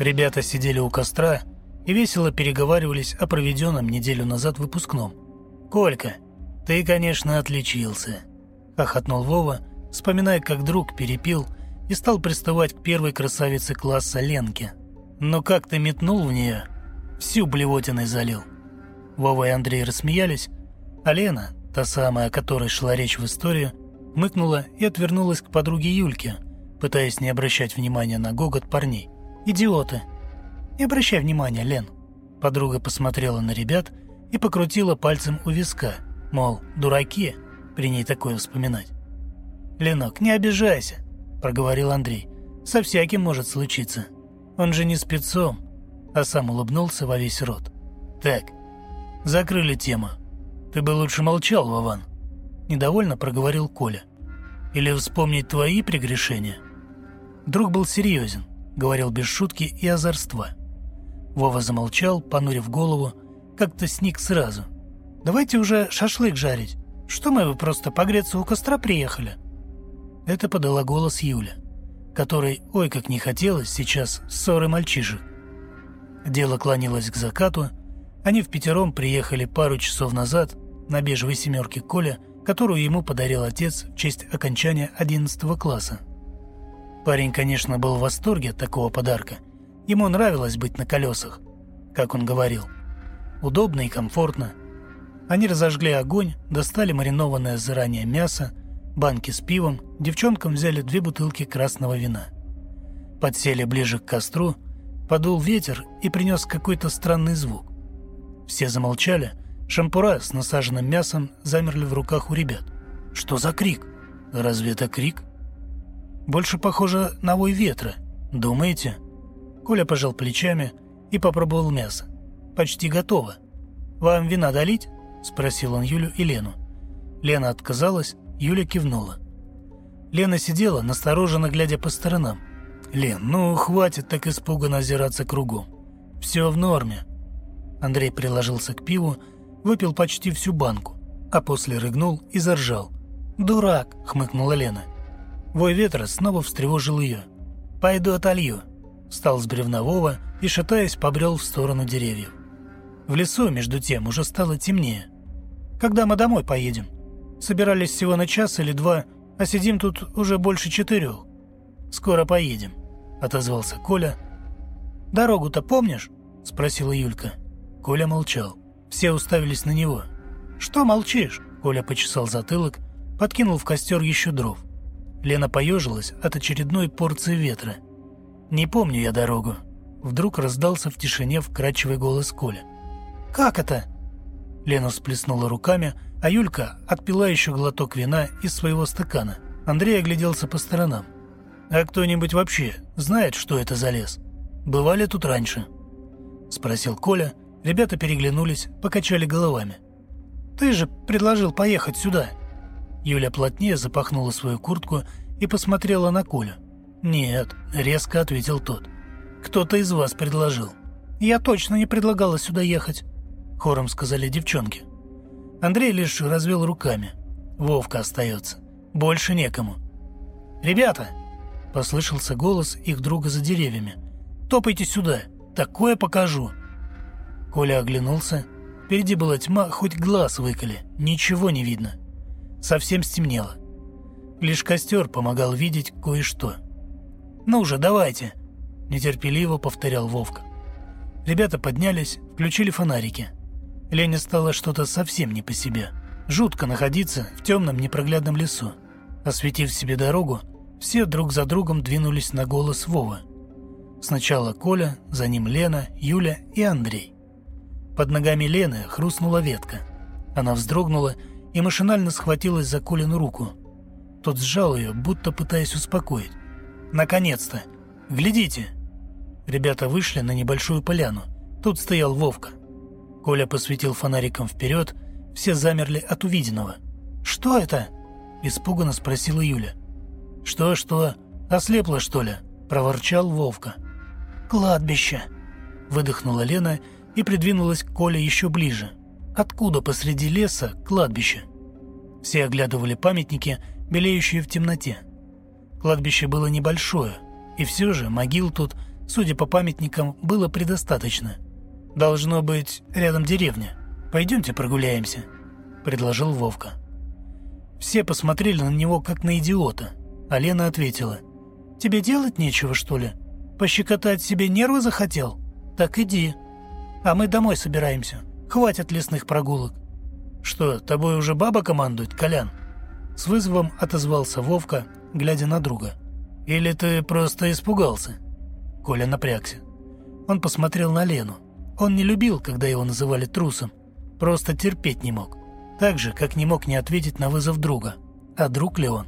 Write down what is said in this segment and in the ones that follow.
Ребята сидели у костра и весело переговаривались о проведенном неделю назад выпускном. «Колька, ты, конечно, отличился», – хохотнул Вова, вспоминая, как друг перепил и стал приставать к первой красавице класса Ленке. «Но как ты метнул в нее, всю блевотиной залил». Вова и Андрей рассмеялись, а Лена, та самая, о которой шла речь в истории, мыкнула и отвернулась к подруге Юльке, пытаясь не обращать внимания на гогот парней. «Идиоты!» «Не обращай внимания, Лен!» Подруга посмотрела на ребят и покрутила пальцем у виска, мол, дураки, при ней такое вспоминать. «Ленок, не обижайся!» – проговорил Андрей. «Со всяким может случиться. Он же не спецом!» А сам улыбнулся во весь рот. «Так, закрыли тему. Ты бы лучше молчал, Вован!» Недовольно проговорил Коля. «Или вспомнить твои прегрешения?» Друг был серьезен, говорил без шутки и озорства. Вова замолчал, понурив голову, как-то сник сразу. «Давайте уже шашлык жарить. Что мы, вы просто погреться у костра приехали?» Это подала голос Юля, которой, ой, как не хотелось сейчас ссоры мальчишек. Дело клонилось к закату, они в пятером приехали пару часов назад на бежевой семерке Коля, которую ему подарил отец в честь окончания 11 класса. Парень, конечно, был в восторге от такого подарка. Ему нравилось быть на колесах, как он говорил. Удобно и комфортно. Они разожгли огонь, достали маринованное заранее мясо, банки с пивом, девчонкам взяли две бутылки красного вина. Подсели ближе к костру, подул ветер и принес какой-то странный звук. Все замолчали, шампура с насаженным мясом замерли в руках у ребят. Что за крик? Разве это крик? Больше похоже на вой ветра. Думаете?» Коля пожал плечами и попробовал мясо. «Почти готово. Вам вина долить?» – спросил он Юлю и Лену. Лена отказалась, Юля кивнула. Лена сидела, настороженно глядя по сторонам. «Лен, ну хватит так испуганно озираться кругом. Все в норме». Андрей приложился к пиву, выпил почти всю банку, а после рыгнул и заржал. «Дурак!» – хмыкнула Лена. Вой ветра снова встревожил ее. «Пойду отолью», — встал с бревна Вова и, шатаясь, побрел в сторону деревьев. В лесу, между тем, уже стало темнее. «Когда мы домой поедем? Собирались всего на час или два, а сидим тут уже больше четырех. Скоро поедем», — отозвался Коля. «Дорогу-то помнишь?» — спросила Юлька. Коля молчал. Все уставились на него. «Что молчишь?» Коля почесал затылок, подкинул в костер еще дров. Лена поежилась от очередной порции ветра. «Не помню я дорогу». Вдруг раздался в тишине вкрадчивый голос Коля. «Как это?» Лена всплеснула руками, а Юлька отпила еще глоток вина из своего стакана. Андрей огляделся по сторонам. «А кто-нибудь вообще знает, что это за лес? Бывали тут раньше?» Спросил Коля. Ребята переглянулись, покачали головами. «Ты же предложил поехать сюда», Юля плотнее запахнула свою куртку и посмотрела на Колю. «Нет», — резко ответил тот. «Кто-то из вас предложил». «Я точно не предлагала сюда ехать», — хором сказали девчонки. Андрей лишь развел руками. Вовка остается. Больше некому. «Ребята!» — послышался голос их друга за деревьями. «Топайте сюда! Такое покажу!» Коля оглянулся. Впереди была тьма, хоть глаз выколи. Ничего не видно. Совсем стемнело. Лишь костер помогал видеть кое-что. «Ну же, давайте!» – нетерпеливо повторял Вовка. Ребята поднялись, включили фонарики. Лене стало что-то совсем не по себе. Жутко находиться в темном непроглядном лесу. Осветив себе дорогу, все друг за другом двинулись на голос Вова. Сначала Коля, за ним Лена, Юля и Андрей. Под ногами Лены хрустнула ветка. Она вздрогнула и машинально схватилась за Колину руку. Тот сжал ее, будто пытаясь успокоить. «Наконец-то! Глядите!» Ребята вышли на небольшую поляну. Тут стоял Вовка. Коля посветил фонариком вперед, все замерли от увиденного. «Что это?» – испуганно спросила Юля. «Что-что? Ослепла, что ли?» – проворчал Вовка. «Кладбище!» – выдохнула Лена и придвинулась к Коле еще ближе. Откуда посреди леса кладбище? Все оглядывали памятники, белеющие в темноте. Кладбище было небольшое, и все же могил тут судя по памятникам, было предостаточно. Должно быть, рядом деревня. Пойдемте прогуляемся», — предложил Вовка. Все посмотрели на него, как на идиота, а Лена ответила. «Тебе делать нечего, что ли? Пощекотать себе нервы захотел? Так иди. А мы домой собираемся. Хватит лесных прогулок». «Что, тобой уже баба командует, Колян?» С вызовом отозвался Вовка, глядя на друга. «Или ты просто испугался?» Коля напрягся. Он посмотрел на Лену. Он не любил, когда его называли трусом. Просто терпеть не мог. Так же, как не мог не ответить на вызов друга. А друг ли он?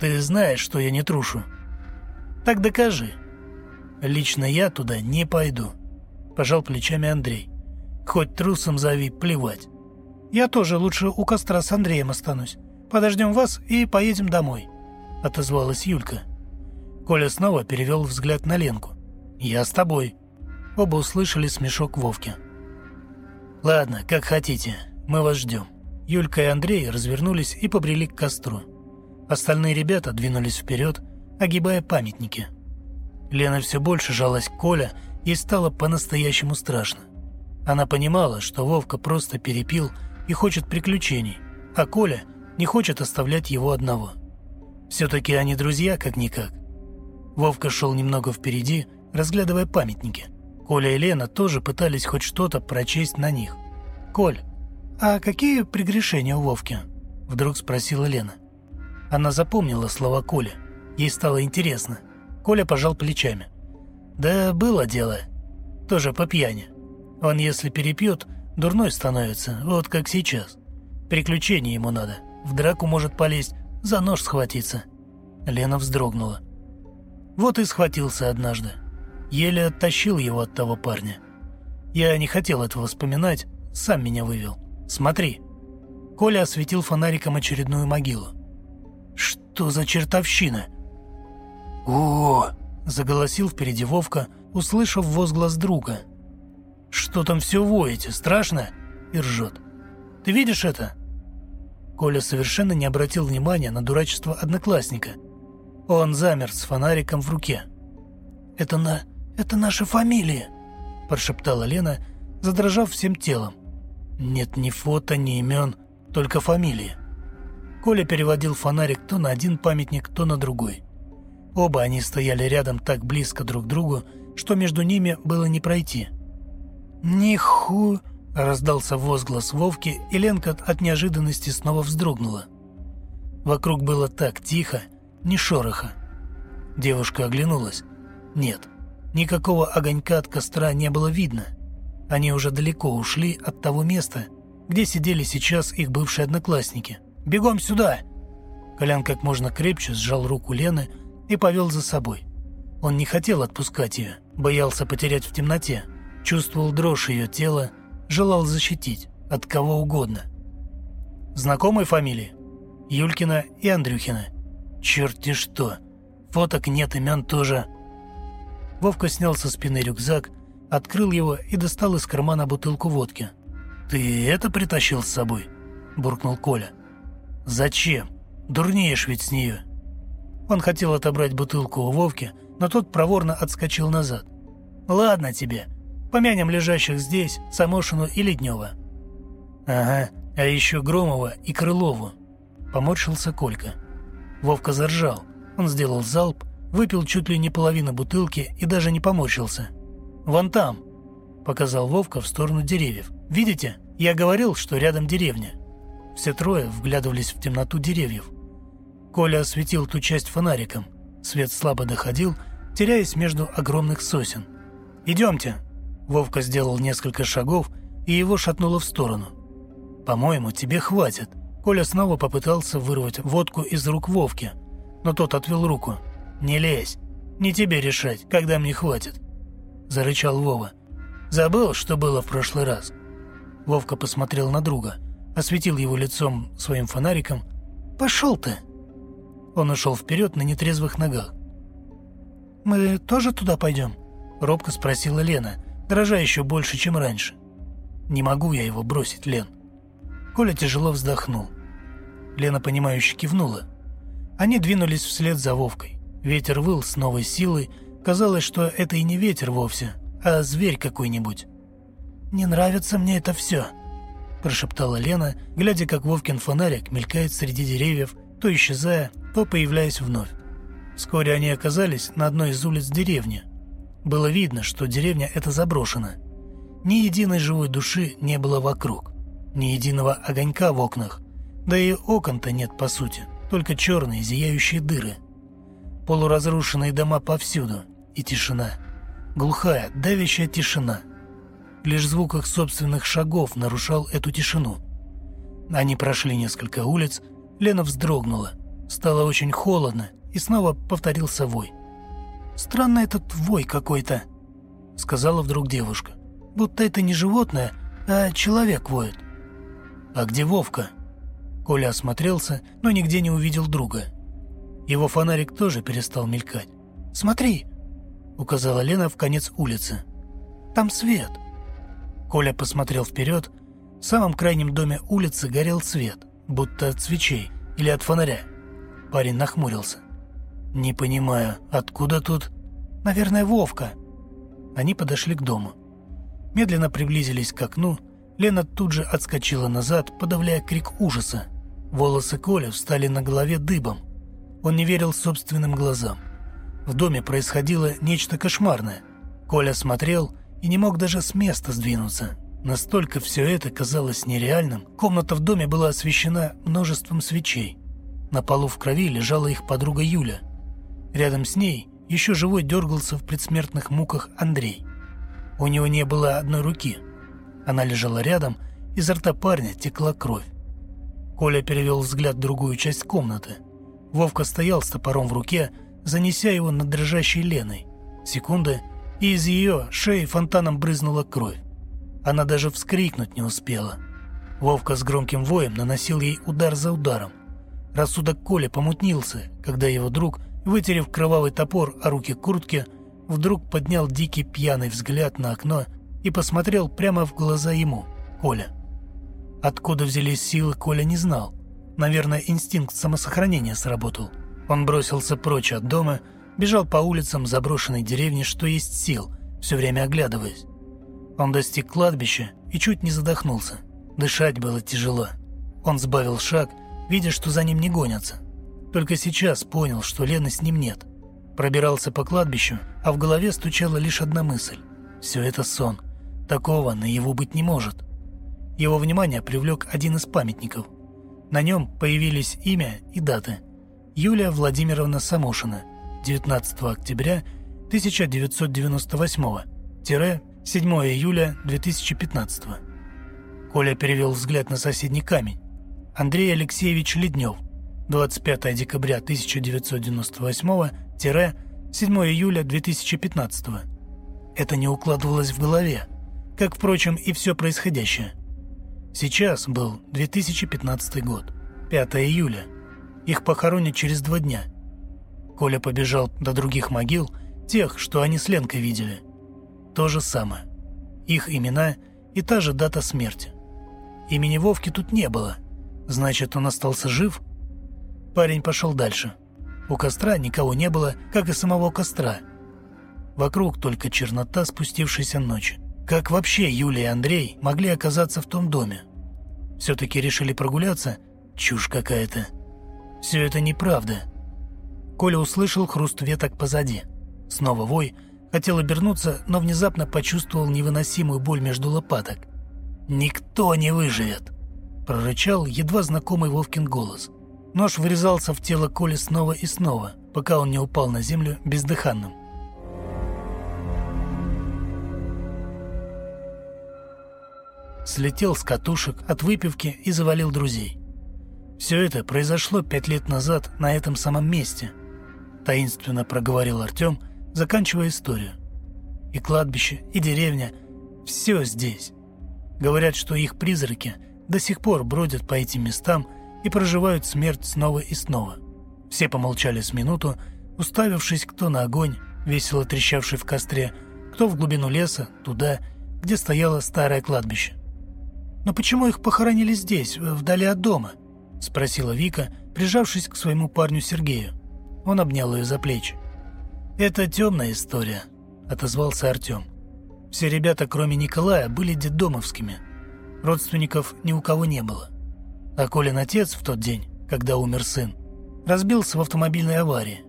«Ты знаешь, что я не трушу». «Так докажи». «Лично я туда не пойду», – пожал плечами Андрей. «Хоть трусом зови, плевать». «Я тоже лучше у костра с Андреем останусь. Подождем вас и поедем домой», – отозвалась Юлька. Коля снова перевел взгляд на Ленку. «Я с тобой». Оба услышали смешок Вовки. «Ладно, как хотите, мы вас ждем». Юлька и Андрей развернулись и побрели к костру. Остальные ребята двинулись вперед, огибая памятники. Лена все больше жалась к Коля, и стало по-настоящему страшно. Она понимала, что Вовка просто перепил и хочет приключений, а Коля не хочет оставлять его одного. Все-таки они друзья, как-никак. Вовка шел немного впереди, разглядывая памятники. Коля и Лена тоже пытались хоть что-то прочесть на них. «Коль, а какие прегрешения у Вовки?» – вдруг спросила Лена. Она запомнила слова Коля. Ей стало интересно. Коля пожал плечами. «Да было дело. Тоже по пьяни. Он, если перепьет, дурной становится, вот как сейчас. Приключений ему надо. В драку может полезть, за нож схватиться». Лена вздрогнула. Вот и схватился однажды. Еле оттащил его от того парня. Я не хотел этого вспоминать, сам меня вывел. Смотри. Коля осветил фонариком очередную могилу. Что за чертовщина? О! заголосил впереди Вовка, услышав возглас друга. Что там все воете, страшно? И ржет. Ты видишь это? Коля совершенно не обратил внимания на дурачество одноклассника. Он замер с фонариком в руке. «Это на... это наша фамилия», – прошептала Лена, задрожав всем телом. Нет ни фото, ни имен, только фамилии. Коля переводил фонарик то на один памятник, то на другой. Оба они стояли рядом так близко друг к другу, что между ними было не пройти. «Ниху!» – раздался возглас Вовки, и Ленка от неожиданности снова вздрогнула. Вокруг было так тихо, ни шороха. Девушка оглянулась. Нет, никакого огонька от костра не было видно – они уже далеко ушли от того места, где сидели сейчас их бывшие одноклассники. «Бегом сюда!» Колян как можно крепче сжал руку Лены и повел за собой. Он не хотел отпускать ее, боялся потерять в темноте, чувствовал дрожь ее тела, желал защитить от кого угодно. Знакомые фамилии? Юлькина и Андрюхина. Черт-те что! Фоток нет, имен тоже. Вовка снял со спины рюкзак, открыл его и достал из кармана бутылку водки. «Ты это притащил с собой?» – буркнул Коля. «Зачем? Дурнеешь ведь с нее». Он хотел отобрать бутылку у Вовки, но тот проворно отскочил назад. «Ладно тебе. Помянем лежащих здесь Самошину и Леднева». «Ага, а еще Громова и Крылову», – поморщился Колька. Вовка заржал. Он сделал залп, выпил чуть ли не половину бутылки и даже не поморщился – «Вон там», — показал Вовка в сторону деревьев. «Видите? Я говорил, что рядом деревня». Все трое вглядывались в темноту деревьев. Коля осветил ту часть фонариком. Свет слабо доходил, теряясь между огромных сосен. «Идемте!» Вовка сделал несколько шагов, и его шатнуло в сторону. «По-моему, тебе хватит». Коля снова попытался вырвать водку из рук Вовки, но тот отвел руку. «Не лезь. Не тебе решать, когда мне хватит. – зарычал Вова. «Забыл, что было в прошлый раз?» Вовка посмотрел на друга, осветил его лицом своим фонариком. «Пошел ты!» Он ушел вперед на нетрезвых ногах. «Мы тоже туда пойдем?» – робко спросила Лена, дрожа еще больше, чем раньше. «Не могу я его бросить, Лен». Коля тяжело вздохнул. Лена, понимающе кивнула. Они двинулись вслед за Вовкой. Ветер выл с новой силой, Казалось, что это и не ветер вовсе, а зверь какой-нибудь. «Не нравится мне это все», – прошептала Лена, глядя, как Вовкин фонарик мелькает среди деревьев, то исчезая, то появляясь вновь. Вскоре они оказались на одной из улиц деревни. Было видно, что деревня эта заброшена. Ни единой живой души не было вокруг, ни единого огонька в окнах, да и окон-то нет по сути, только черные зияющие дыры. Полуразрушенные дома повсюду, и тишина. Глухая, давящая тишина. Лишь звук их собственных шагов нарушал эту тишину. Они прошли несколько улиц, Лена вздрогнула. Стало очень холодно, и снова повторился вой. «Странно этот вой какой-то», — сказала вдруг девушка. «Будто это не животное, а человек воет». «А где Вовка?» Коля осмотрелся, но нигде не увидел друга. Его фонарик тоже перестал мелькать. «Смотри!» — указала Лена в конец улицы. «Там свет!» Коля посмотрел вперед. В самом крайнем доме улицы горел свет, будто от свечей или от фонаря. Парень нахмурился. «Не понимаю, откуда тут?» «Наверное, Вовка». Они подошли к дому. Медленно приблизились к окну. Лена тут же отскочила назад, подавляя крик ужаса. Волосы Коля встали на голове дыбом. Он не верил собственным глазам. В доме происходило нечто кошмарное. Коля смотрел и не мог даже с места сдвинуться. Настолько все это казалось нереальным, комната в доме была освещена множеством свечей. На полу в крови лежала их подруга Юля. Рядом с ней еще живой дергался в предсмертных муках Андрей. У него не было одной руки. Она лежала рядом, изо рта парня текла кровь. Коля перевел взгляд в другую часть комнаты. Вовка стоял с топором в руке, занеся его над дрожащей Леной. Секунда, и из ее шеи фонтаном брызнула кровь. Она даже вскрикнуть не успела. Вовка с громким воем наносил ей удар за ударом. Рассудок Коля помутнился, когда его друг, вытерев кровавый топор о руки куртки, вдруг поднял дикий пьяный взгляд на окно и посмотрел прямо в глаза ему, Коля. Откуда взялись силы, Коля не знал. Наверное, инстинкт самосохранения сработал. Он бросился прочь от дома, бежал по улицам заброшенной деревни, что есть сил, все время оглядываясь. Он достиг кладбища и чуть не задохнулся. Дышать было тяжело. Он сбавил шаг, видя, что за ним не гонятся. Только сейчас понял, что Лены с ним нет. Пробирался по кладбищу, а в голове стучала лишь одна мысль. Все это сон. Такого на его быть не может. Его внимание привлек один из памятников. На нем появились имя и дата. Юлия Владимировна Самошина, 19 октября 1998 7 июля 2015 Коля перевел взгляд на соседний камень. Андрей Алексеевич Леднев, 25 декабря 1998 7 июля 2015 Это не укладывалось в голове, как, впрочем, и все происходящее. Сейчас был 2015 год, 5 июля. Их похоронят через два дня. Коля побежал до других могил, тех, что они с Ленкой видели. То же самое. Их имена и та же дата смерти. Имени Вовки тут не было. Значит, он остался жив? Парень пошел дальше. У костра никого не было, как и самого костра. Вокруг только чернота спустившейся ночи. Как вообще Юля и Андрей могли оказаться в том доме? Все-таки решили прогуляться? Чушь какая-то. Все это неправда. Коля услышал хруст веток позади. Снова вой. Хотел обернуться, но внезапно почувствовал невыносимую боль между лопаток. «Никто не выживет!» – прорычал едва знакомый Вовкин голос. Нож врезался в тело Коли снова и снова, пока он не упал на землю бездыханным. слетел с катушек от выпивки и завалил друзей. Все это произошло пять лет назад на этом самом месте. Таинственно проговорил Артем, заканчивая историю. И кладбище, и деревня – все здесь. Говорят, что их призраки до сих пор бродят по этим местам и проживают смерть снова и снова. Все помолчали с минуту, уставившись кто на огонь, весело трещавший в костре, кто в глубину леса, туда, где стояло старое кладбище. «Но почему их похоронили здесь, вдали от дома?» – спросила Вика, прижавшись к своему парню Сергею. Он обнял ее за плечи. «Это темная история», — отозвался Артем. Все ребята, кроме Николая, были детдомовскими. Родственников ни у кого не было. А Колин отец в тот день, когда умер сын, разбился в автомобильной аварии.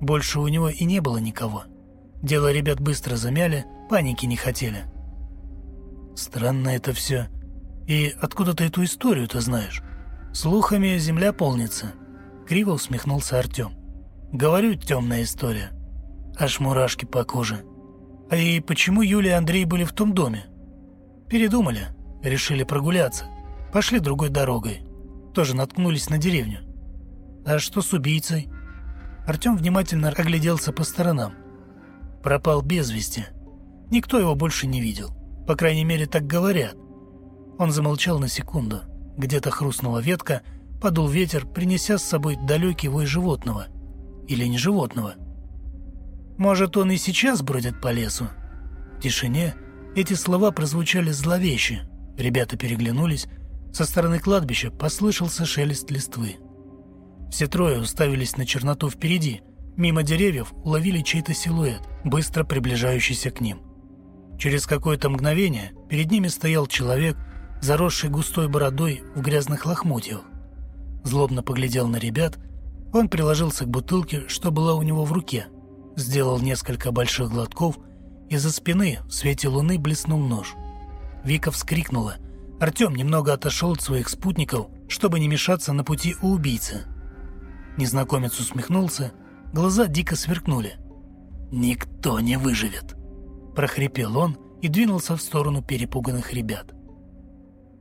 Больше у него и не было никого. Дело ребят быстро замяли, паники не хотели. Странно это все. И откуда ты эту историю-то знаешь? Слухами земля полнится. Криво усмехнулся Артем. Говорю, темная история. Аж мурашки по коже. А и почему Юля и Андрей были в том доме? Передумали, решили прогуляться. Пошли другой дорогой. Тоже наткнулись на деревню. А что с убийцей? Артем внимательно огляделся по сторонам. Пропал без вести. Никто его больше не видел. По крайней мере, так говорят. Он замолчал на секунду. Где-то хрустнула ветка, подул ветер, принеся с собой далекий вой животного. Или не животного. Может, он и сейчас бродит по лесу? В тишине эти слова прозвучали зловеще. Ребята переглянулись. Со стороны кладбища послышался шелест листвы. Все трое уставились на черноту впереди. Мимо деревьев уловили чей-то силуэт, быстро приближающийся к ним. Через какое-то мгновение перед ними стоял человек, заросший густой бородой в грязных лохмотьях. Злобно поглядел на ребят, он приложился к бутылке, что была у него в руке, сделал несколько больших глотков, и за спины в свете луны блеснул нож. Вика вскрикнула. Артем немного отошел от своих спутников, чтобы не мешаться на пути у убийцы. Незнакомец усмехнулся, глаза дико сверкнули. «Никто не выживет!» – прохрипел он и двинулся в сторону перепуганных ребят.